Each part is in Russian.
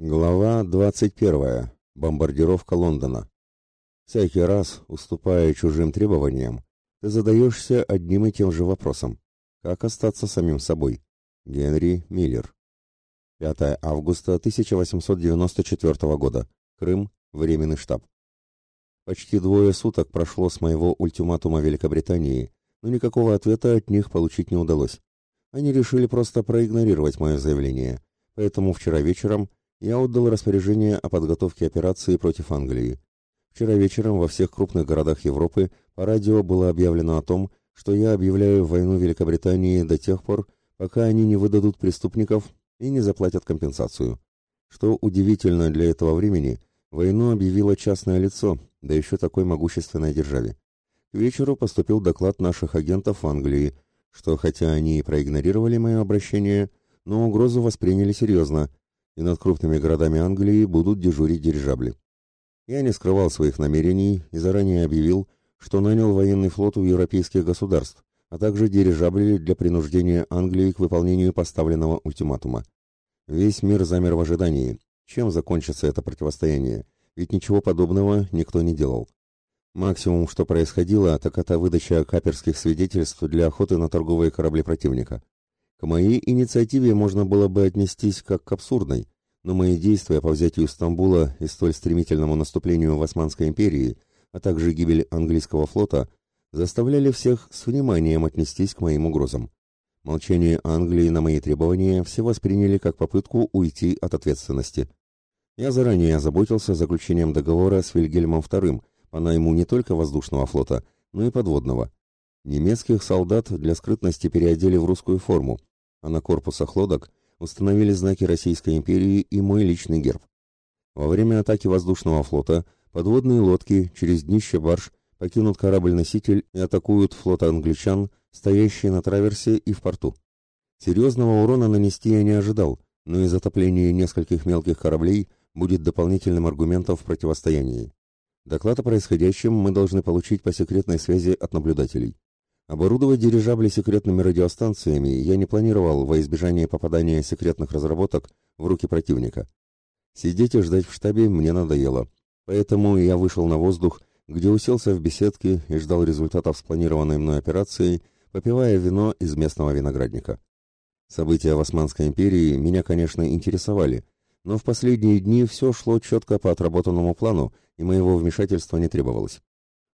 Глава 21. Бомбардировка Лондона. Всякий раз, уступая чужим требованиям, ты задаешься одним и тем же вопросом. Как остаться самим собой? Генри Миллер. 5 августа 1894 года. Крым. Временный штаб. Почти двое суток прошло с моего ультиматума Великобритании, но никакого ответа от них получить не удалось. Они решили просто проигнорировать мое заявление, поэтому вчера вечером я отдал распоряжение о подготовке операции против Англии. Вчера вечером во всех крупных городах Европы по радио было объявлено о том, что я объявляю войну Великобритании до тех пор, пока они не выдадут преступников и не заплатят компенсацию. Что удивительно для этого времени, войну объявило частное лицо, да еще такой могущественной державе. К вечеру поступил доклад наших агентов в Англии, что хотя они и проигнорировали мое обращение, но угрозу восприняли серьезно и над крупными городами Англии будут дежурить дирижабли. Я не скрывал своих намерений и заранее объявил, что нанял военный флот у европейских государств, а также дирижабли для принуждения Англии к выполнению поставленного ультиматума. Весь мир замер в ожидании, чем закончится это противостояние, ведь ничего подобного никто не делал. Максимум, что происходило, так это выдача каперских свидетельств для охоты на торговые корабли противника. К моей инициативе можно было бы отнестись как к абсурдной, но мои действия по взятию Стамбула и столь стремительному наступлению в Османской империи, а также гибель английского флота, заставляли всех с вниманием отнестись к моим угрозам. Молчание Англии на мои требования все восприняли как попытку уйти от ответственности. Я заранее озаботился заключением договора с Вильгельмом II по найму не только воздушного флота, но и подводного. Немецких солдат для скрытности переодели в русскую форму, а на корпусах лодок установили знаки Российской империи и мой личный герб. Во время атаки воздушного флота подводные лодки через днище барж покинут корабль-носитель и атакуют флот англичан, стоящие на траверсе и в порту. Серьезного урона нанести я не ожидал, но и затопление нескольких мелких кораблей будет дополнительным аргументом в противостоянии. Доклад о происходящем мы должны получить по секретной связи от наблюдателей. Оборудовать дирижабли секретными радиостанциями я не планировал во избежание попадания секретных разработок в руки противника. Сидеть и ждать в штабе мне надоело, поэтому я вышел на воздух, где уселся в беседке и ждал результатов спланированной мной операции, попивая вино из местного виноградника. События в Османской империи меня, конечно, интересовали, но в последние дни все шло четко по отработанному плану, и моего вмешательства не требовалось.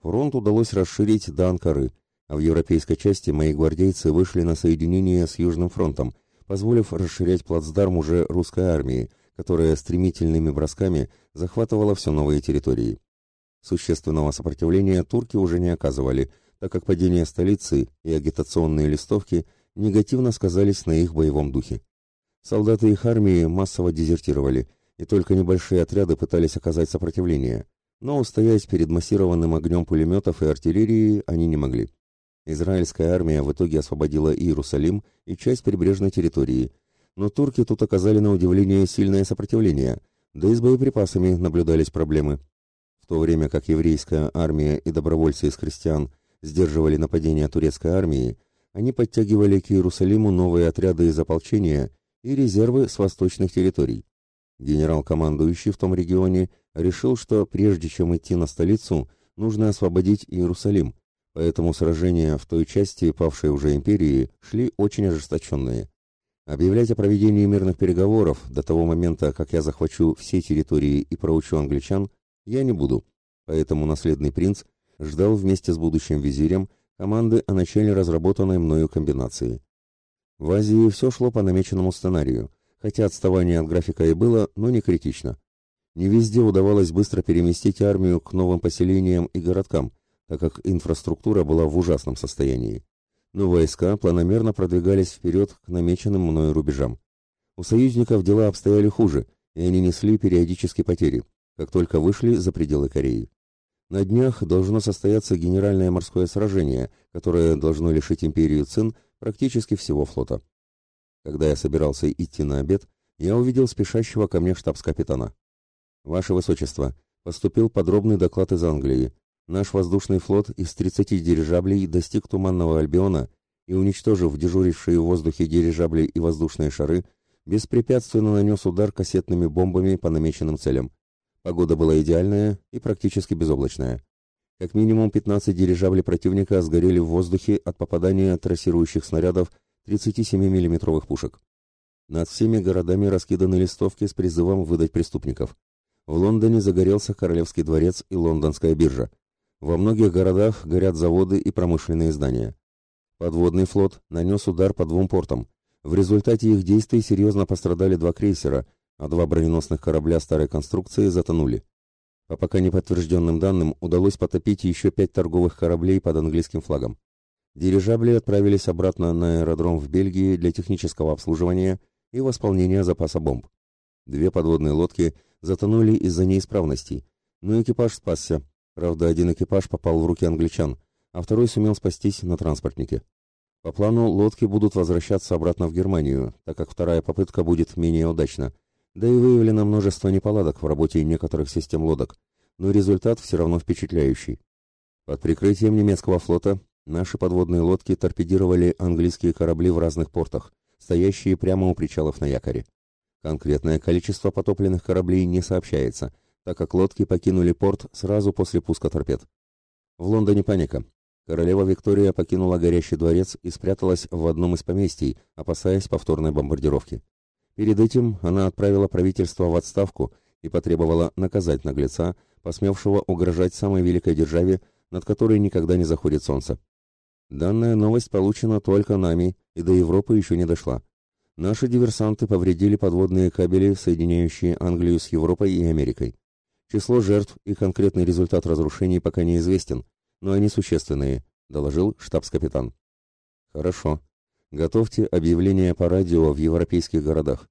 Фронт удалось расширить до Анкары – а в европейской части мои гвардейцы вышли на соединение с Южным фронтом, позволив расширять плацдарм уже русской армии, которая стремительными бросками захватывала все новые территории. Существенного сопротивления турки уже не оказывали, так как падение столицы и агитационные листовки негативно сказались на их боевом духе. Солдаты их армии массово дезертировали, и только небольшие отряды пытались оказать сопротивление, но устоять перед массированным огнем пулеметов и артиллерии они не могли. Израильская армия в итоге освободила Иерусалим и часть прибрежной территории, но турки тут оказали на удивление сильное сопротивление, да и с боеприпасами наблюдались проблемы. В то время как еврейская армия и добровольцы из христиан сдерживали нападение турецкой армии, они подтягивали к Иерусалиму новые отряды из ополчения и резервы с восточных территорий. Генерал-командующий в том регионе решил, что прежде чем идти на столицу, нужно освободить Иерусалим, поэтому сражения в той части павшей уже империи шли очень ожесточенные. Объявлять о проведении мирных переговоров до того момента, как я захвачу все территории и проучу англичан, я не буду, поэтому наследный принц ждал вместе с будущим визирем команды о начале разработанной мною комбинации. В Азии все шло по намеченному сценарию, хотя отставание от графика и было, но не критично. Не везде удавалось быстро переместить армию к новым поселениям и городкам, так как инфраструктура была в ужасном состоянии. Но войска планомерно продвигались вперед к намеченным мною рубежам. У союзников дела обстояли хуже, и они несли периодически потери, как только вышли за пределы Кореи. На днях должно состояться генеральное морское сражение, которое должно лишить империю Цин практически всего флота. Когда я собирался идти на обед, я увидел спешащего ко мне штабс-капитана. «Ваше Высочество, поступил подробный доклад из Англии. Наш воздушный флот из 30 дирижаблей достиг Туманного Альбиона и, уничтожив дежурившие в воздухе дирижабли и воздушные шары, беспрепятственно нанес удар кассетными бомбами по намеченным целям. Погода была идеальная и практически безоблачная. Как минимум 15 дирижаблей противника сгорели в воздухе от попадания трассирующих снарядов 37 миллиметровых пушек. Над всеми городами раскиданы листовки с призывом выдать преступников. В Лондоне загорелся Королевский дворец и Лондонская биржа. Во многих городах горят заводы и промышленные здания. Подводный флот нанес удар по двум портам. В результате их действий серьезно пострадали два крейсера, а два броненосных корабля старой конструкции затонули. По пока не подтвержденным данным, удалось потопить еще пять торговых кораблей под английским флагом. Дирижабли отправились обратно на аэродром в Бельгии для технического обслуживания и восполнения запаса бомб. Две подводные лодки затонули из-за неисправностей, но экипаж спасся, Правда, один экипаж попал в руки англичан, а второй сумел спастись на транспортнике. По плану лодки будут возвращаться обратно в Германию, так как вторая попытка будет менее удачна. Да и выявлено множество неполадок в работе некоторых систем лодок, но результат все равно впечатляющий. Под прикрытием немецкого флота наши подводные лодки торпедировали английские корабли в разных портах, стоящие прямо у причалов на якоре. Конкретное количество потопленных кораблей не сообщается – так как лодки покинули порт сразу после пуска торпед. В Лондоне паника. Королева Виктория покинула горящий дворец и спряталась в одном из поместий, опасаясь повторной бомбардировки. Перед этим она отправила правительство в отставку и потребовала наказать наглеца, посмевшего угрожать самой великой державе, над которой никогда не заходит солнце. Данная новость получена только нами и до Европы еще не дошла. Наши диверсанты повредили подводные кабели, соединяющие Англию с Европой и Америкой. Число жертв и конкретный результат разрушений пока неизвестен, но они существенные, доложил штабс-капитан. Хорошо. Готовьте объявление по радио в европейских городах.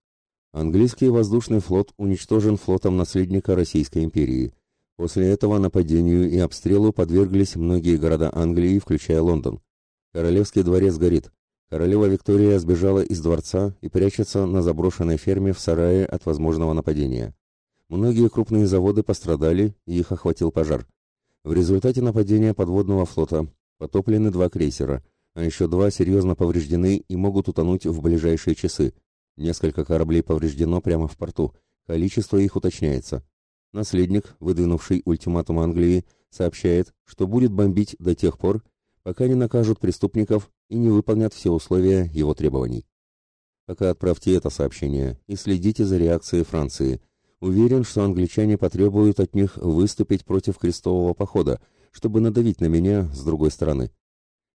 Английский воздушный флот уничтожен флотом наследника Российской империи. После этого нападению и обстрелу подверглись многие города Англии, включая Лондон. Королевский дворец горит. Королева Виктория сбежала из дворца и прячется на заброшенной ферме в сарае от возможного нападения. Многие крупные заводы пострадали, и их охватил пожар. В результате нападения подводного флота потоплены два крейсера, а еще два серьезно повреждены и могут утонуть в ближайшие часы. Несколько кораблей повреждено прямо в порту. Количество их уточняется. Наследник, выдвинувший ультиматум Англии, сообщает, что будет бомбить до тех пор, пока не накажут преступников и не выполнят все условия его требований. Пока отправьте это сообщение и следите за реакцией Франции – Уверен, что англичане потребуют от них выступить против крестового похода, чтобы надавить на меня с другой стороны.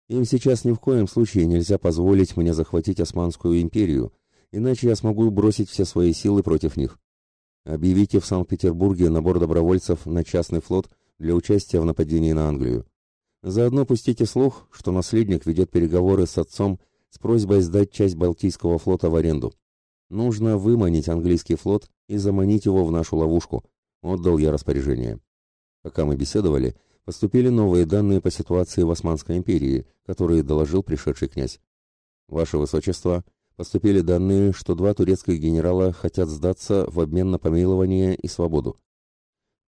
Им сейчас ни в коем случае нельзя позволить мне захватить Османскую империю, иначе я смогу бросить все свои силы против них. Объявите в Санкт-Петербурге набор добровольцев на частный флот для участия в нападении на Англию. Заодно пустите слух, что наследник ведет переговоры с отцом с просьбой сдать часть Балтийского флота в аренду. Нужно выманить английский флот и заманить его в нашу ловушку. Отдал я распоряжение. Пока мы беседовали, поступили новые данные по ситуации в Османской империи, которые доложил пришедший князь. Ваше Высочество, поступили данные, что два турецких генерала хотят сдаться в обмен на помилование и свободу.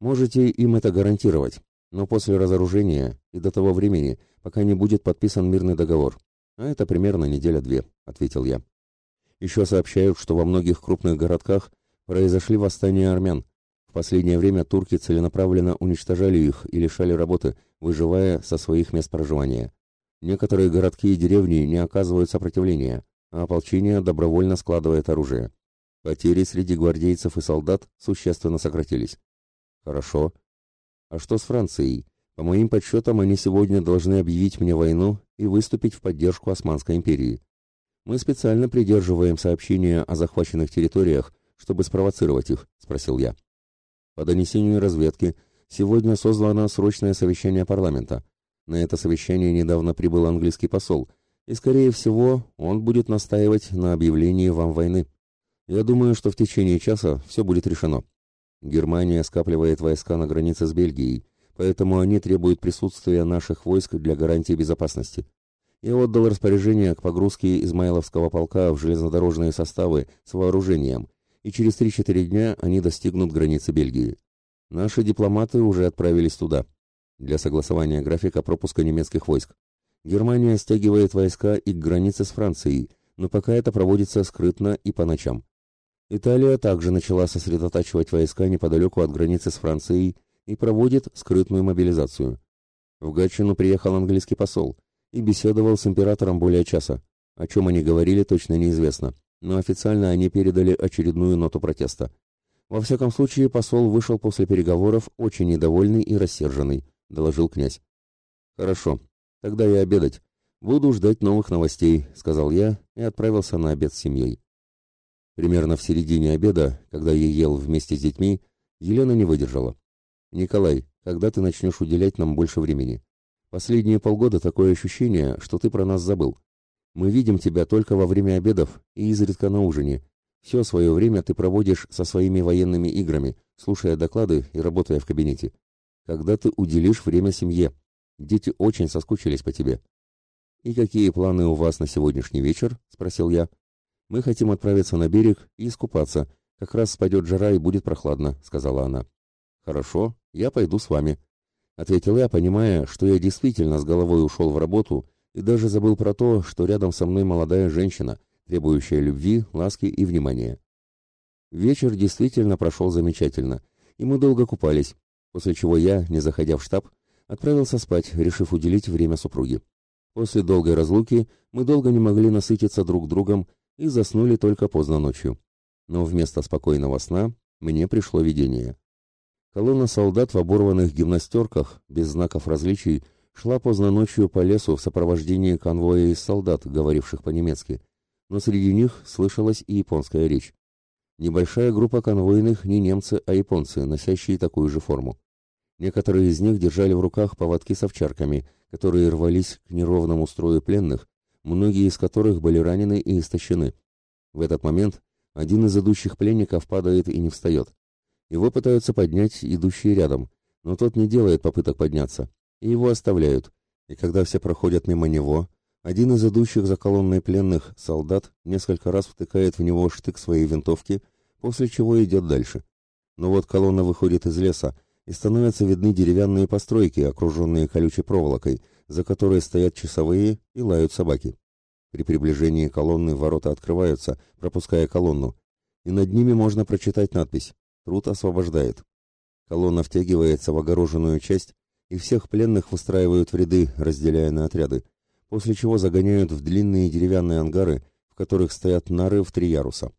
Можете им это гарантировать, но после разоружения и до того времени, пока не будет подписан мирный договор. А это примерно неделя-две, ответил я. Еще сообщают, что во многих крупных городках произошли восстания армян. В последнее время турки целенаправленно уничтожали их и лишали работы, выживая со своих мест проживания. Некоторые городки и деревни не оказывают сопротивления, а ополчение добровольно складывает оружие. Потери среди гвардейцев и солдат существенно сократились. Хорошо. А что с Францией? По моим подсчетам, они сегодня должны объявить мне войну и выступить в поддержку Османской империи. Мы специально придерживаем сообщения о захваченных территориях, чтобы спровоцировать их, спросил я. По донесению разведки, сегодня созвано срочное совещание парламента. На это совещание недавно прибыл английский посол, и, скорее всего, он будет настаивать на объявлении вам войны. Я думаю, что в течение часа все будет решено. Германия скапливает войска на границе с Бельгией, поэтому они требуют присутствия наших войск для гарантии безопасности. Я отдал распоряжение к погрузке Измайловского полка в железнодорожные составы с вооружением, и через 3-4 дня они достигнут границы Бельгии. Наши дипломаты уже отправились туда для согласования графика пропуска немецких войск. Германия стягивает войска и к границе с Францией, но пока это проводится скрытно и по ночам. Италия также начала сосредотачивать войска неподалеку от границы с Францией и проводит скрытную мобилизацию. В Гатчину приехал английский посол и беседовал с императором более часа. О чем они говорили, точно неизвестно, но официально они передали очередную ноту протеста. Во всяком случае, посол вышел после переговоров очень недовольный и рассерженный, доложил князь. Хорошо, тогда я обедать. Буду ждать новых новостей, сказал я и отправился на обед с семьей. Примерно в середине обеда, когда я ел вместе с детьми, Елена не выдержала. Николай, когда ты начнешь уделять нам больше времени? Последние полгода такое ощущение, что ты про нас забыл. Мы видим тебя только во время обедов и изредка на ужине. Все свое время ты проводишь со своими военными играми, слушая доклады и работая в кабинете. Когда ты уделишь время семье? Дети очень соскучились по тебе. «И какие планы у вас на сегодняшний вечер?» — спросил я. «Мы хотим отправиться на берег и искупаться. Как раз спадет жара и будет прохладно», — сказала она. «Хорошо, я пойду с вами», — ответил я, понимая, что я действительно с головой ушел в работу и даже забыл про то, что рядом со мной молодая женщина, требующая любви, ласки и внимания. Вечер действительно прошел замечательно, и мы долго купались, после чего я, не заходя в штаб, отправился спать, решив уделить время супруге. После долгой разлуки мы долго не могли насытиться друг другом и заснули только поздно ночью. Но вместо спокойного сна мне пришло видение. Колонна солдат в оборванных гимнастерках, без знаков различий, шла поздно ночью по лесу в сопровождении конвоя из солдат, говоривших по-немецки, но среди них слышалась и японская речь. Небольшая группа конвойных не немцы, а японцы, носящие такую же форму. Некоторые из них держали в руках поводки с овчарками, которые рвались к неровному строю пленных, многие из которых были ранены и истощены. В этот момент один из идущих пленников падает и не встает. Его пытаются поднять идущие рядом, но тот не делает попыток подняться, и его оставляют. И когда все проходят мимо него, один из идущих за колонной пленных солдат несколько раз втыкает в него штык своей винтовки, после чего идет дальше. Но вот колонна выходит из леса, и становятся видны деревянные постройки, окруженные колючей проволокой, за которой стоят часовые и лают собаки. При приближении колонны ворота открываются, пропуская колонну, и над ними можно прочитать надпись Труд освобождает. Колонна втягивается в огороженную часть, и всех пленных выстраивают в ряды, разделяя на отряды, после чего загоняют в длинные деревянные ангары, в которых стоят нары в три яруса.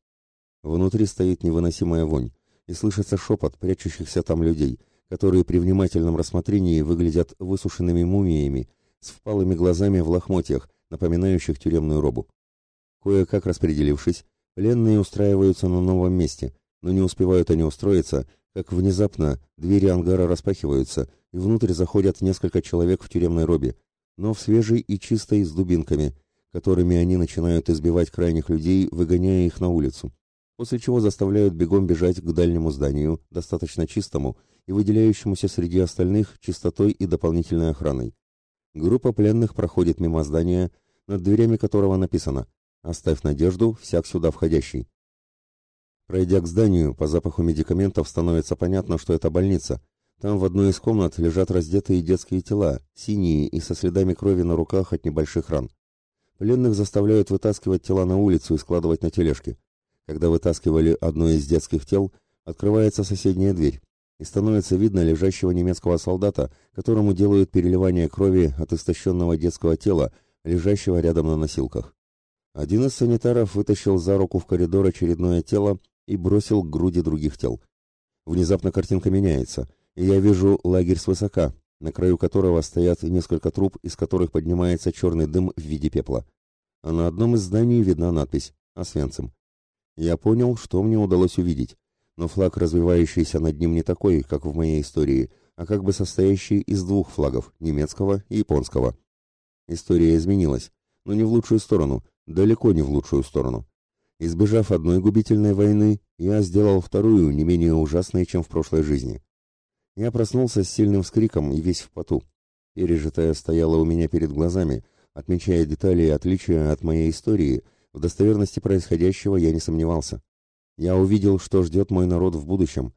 Внутри стоит невыносимая вонь, и слышится шепот прячущихся там людей, которые при внимательном рассмотрении выглядят высушенными мумиями, с впалыми глазами в лохмотьях, напоминающих тюремную робу. Кое-как распределившись, пленные устраиваются на новом месте, но не успевают они устроиться, как внезапно двери ангара распахиваются, и внутрь заходят несколько человек в тюремной робе, но в свежей и чистой с дубинками, которыми они начинают избивать крайних людей, выгоняя их на улицу, после чего заставляют бегом бежать к дальнему зданию, достаточно чистому и выделяющемуся среди остальных чистотой и дополнительной охраной. Группа пленных проходит мимо здания, над дверями которого написано «Оставь надежду, всяк сюда входящий». Пройдя к зданию, по запаху медикаментов становится понятно, что это больница. Там в одной из комнат лежат раздетые детские тела, синие и со следами крови на руках от небольших ран. Пленных заставляют вытаскивать тела на улицу и складывать на тележки. Когда вытаскивали одно из детских тел, открывается соседняя дверь, и становится видно лежащего немецкого солдата, которому делают переливание крови от истощенного детского тела, лежащего рядом на носилках. Один из санитаров вытащил за руку в коридор очередное тело и бросил к груди других тел. Внезапно картинка меняется, и я вижу лагерь свысока, на краю которого стоят несколько труб, из которых поднимается черный дым в виде пепла. А на одном из зданий видна надпись «Освенцим». Я понял, что мне удалось увидеть, но флаг, развивающийся над ним, не такой, как в моей истории, а как бы состоящий из двух флагов, немецкого и японского. История изменилась, но не в лучшую сторону, далеко не в лучшую сторону. Избежав одной губительной войны, я сделал вторую, не менее ужасной, чем в прошлой жизни. Я проснулся с сильным вскриком и весь в поту. Пережитая стояла у меня перед глазами, отмечая детали и отличия от моей истории, в достоверности происходящего я не сомневался. Я увидел, что ждет мой народ в будущем,